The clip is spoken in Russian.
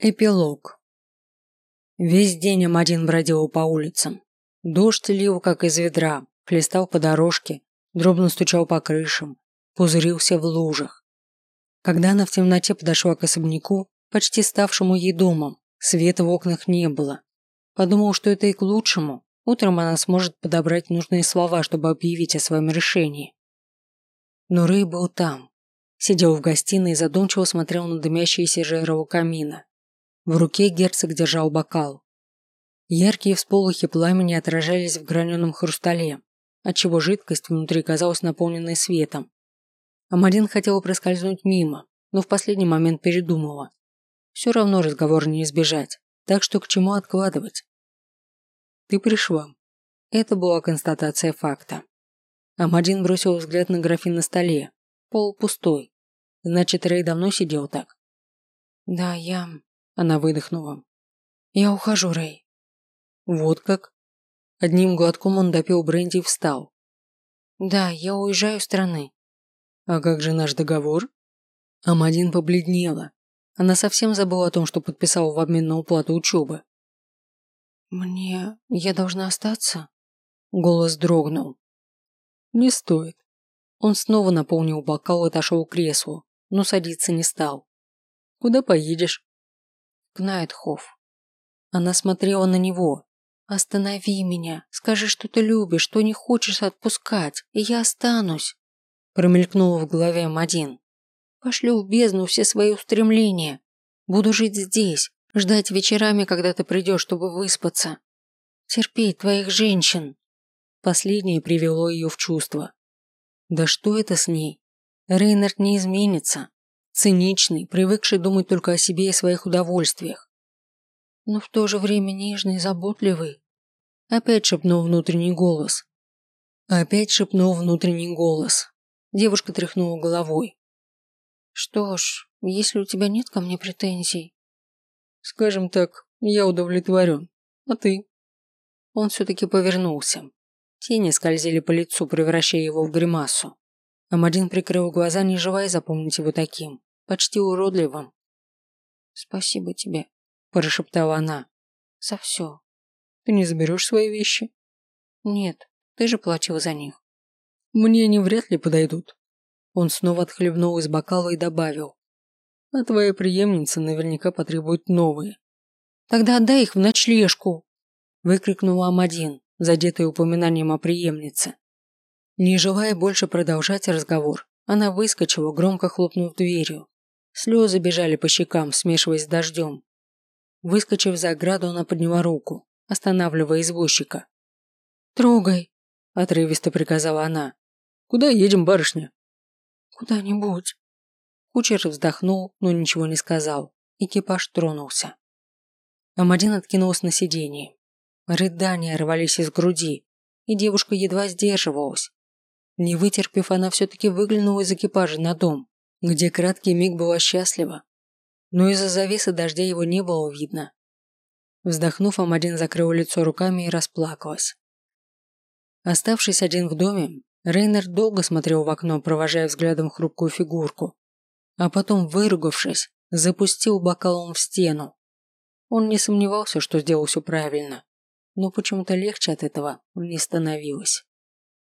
Эпилог. Весь день Амадин бродил по улицам. Дождь лил, как из ведра, хлестал по дорожке, дробно стучал по крышам, пузырился в лужах. Когда она в темноте подошла к особняку, почти ставшему ей домом, света в окнах не было. Подумал, что это и к лучшему. Утром она сможет подобрать нужные слова, чтобы объявить о своем решении. Но Рэй был там. Сидел в гостиной и задумчиво смотрел на дымящиеся у камина. В руке герцог держал бокал. Яркие всполохи пламени отражались в граненом хрустале, отчего жидкость внутри казалась наполненной светом. Амадин хотела проскользнуть мимо, но в последний момент передумала. Все равно разговор не избежать, так что к чему откладывать? «Ты пришла». Это была констатация факта. Амадин бросил взгляд на графин на столе. Пол пустой. Значит, Рэй давно сидел так. «Да, я...» Она выдохнула. «Я ухожу, Рэй». «Вот как?» Одним глотком он допил бренди и встал. «Да, я уезжаю из страны». «А как же наш договор?» Амадин побледнела. Она совсем забыла о том, что подписала в обмен на уплату учебы. «Мне... я должна остаться?» Голос дрогнул. «Не стоит». Он снова наполнил бокал и отошел к креслу, но садиться не стал. «Куда поедешь?» Гнайтхоф. Она смотрела на него. «Останови меня. Скажи, что ты любишь, что не хочешь отпускать, и я останусь». Промелькнуло в голове Мадин. «Пошлю в бездну все свои устремления. Буду жить здесь, ждать вечерами, когда ты придешь, чтобы выспаться. Терпеть твоих женщин». Последнее привело ее в чувство. Да что это с ней? Рейнард не изменится. Циничный, привыкший думать только о себе и своих удовольствиях. Но в то же время нежный и заботливый. Опять шепнул внутренний голос. Опять шепнул внутренний голос. Девушка тряхнула головой. Что ж, если у тебя нет ко мне претензий. Скажем так, я удовлетворен. А ты? Он все-таки повернулся. Тени скользили по лицу, превращая его в гримасу. Амадин прикрыл глаза, не желая запомнить его таким почти уродливым. «Спасибо тебе», – прошептала она. «За все». «Ты не заберешь свои вещи?» «Нет, ты же платил за них». «Мне они вряд ли подойдут». Он снова отхлебнул из бокала и добавил. «А твоя преемница наверняка потребует новые». «Тогда отдай их в ночлежку!» – выкрикнула Амадин, задетая упоминанием о преемнице. Не желая больше продолжать разговор, она выскочила, громко хлопнув дверью. Слезы бежали по щекам, смешиваясь с дождем. Выскочив за ограду, она подняла руку, останавливая извозчика. «Трогай!» – отрывисто приказала она. «Куда едем, барышня?» «Куда-нибудь». Кучер вздохнул, но ничего не сказал. Экипаж тронулся. Амадин откинулась на сиденье. Рыдания рвались из груди, и девушка едва сдерживалась. Не вытерпев, она все-таки выглянула из экипажа на дом где краткий миг была счастлива, но из-за завесы дождя его не было видно. Вздохнув, Амадин закрыл лицо руками и расплакалась. Оставшись один в доме, Рейнер долго смотрел в окно, провожая взглядом хрупкую фигурку, а потом, выругавшись, запустил бокалом в стену. Он не сомневался, что сделал все правильно, но почему-то легче от этого не становилось.